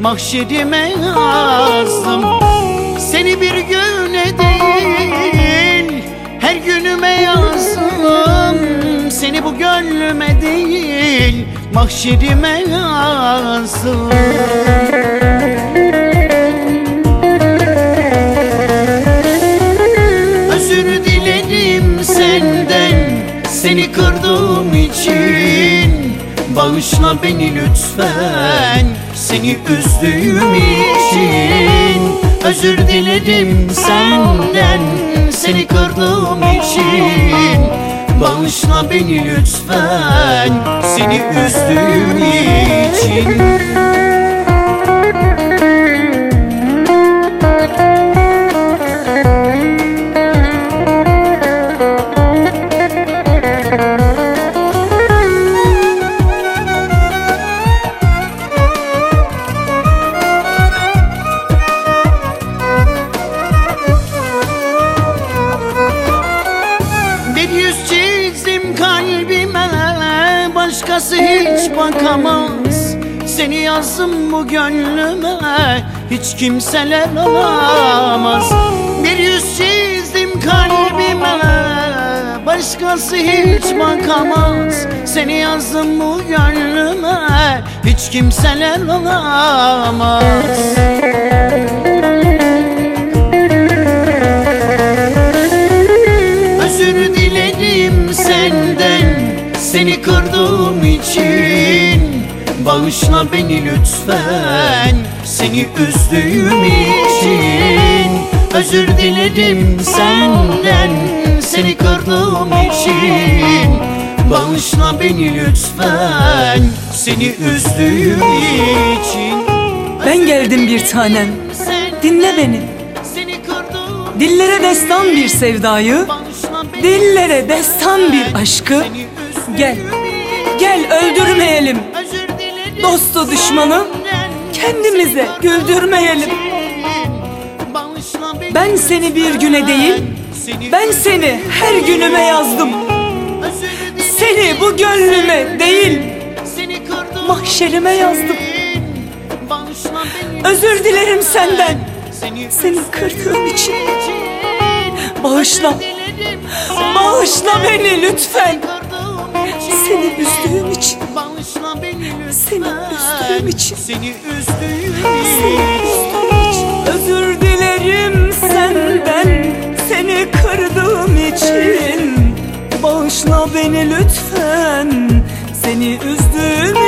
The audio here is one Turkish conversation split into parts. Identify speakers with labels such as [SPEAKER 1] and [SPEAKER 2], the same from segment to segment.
[SPEAKER 1] mahşerime yazdım Seni bir güne değil her günüme yazdım. Seni bu gönlüme değil mahşerime yazdım Özür dilerim senden Seni kırdığım için. Bağışla beni lütfen Seni üzdüğüm için. Özür dilerim senden Seni kırdığım için. Bağışla beni lütfen Seni üzdüğüm için Başkası hiç bakamaz. Seni yazdım bu gönlüme Hiç kimseler alamaz. Bir yüz çizdim kalbime Başkası hiç bakamaz. Seni yazdım bu gönlüme Hiç kimseler alamaz Seni kırdığım için Bağışla beni lütfen Seni üzdüğüm için Özür dilerim senden Seni kırdığım için Bağışla beni lütfen Seni üzdüğüm için
[SPEAKER 2] Ben geldim bir tanem. Dinle beni. Dillere destan bir sevdayı, dillere destan bir aşkı. Gel, gel öldürmeyelim. Dostu düşmanı kendimize güldürmeyelim. Ben seni bir güne değil, ben seni her günüme yazdım. Seni bu gönlüme değil, mahşerime yazdım. Özür dilerim senden. Seni kırdığım için. Bağışla. Bağışla beni lütfen. Seni üzdüğüm için. Seni üzdüğüm için.
[SPEAKER 1] Seni üzdüğüm
[SPEAKER 2] için. Özür dilerim senden. Seni kırdığım için. Bağışla beni lütfen. Seni üzdüğüm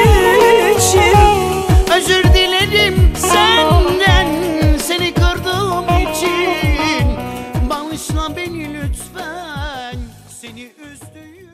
[SPEAKER 2] lütfen. Seni üzdüğüm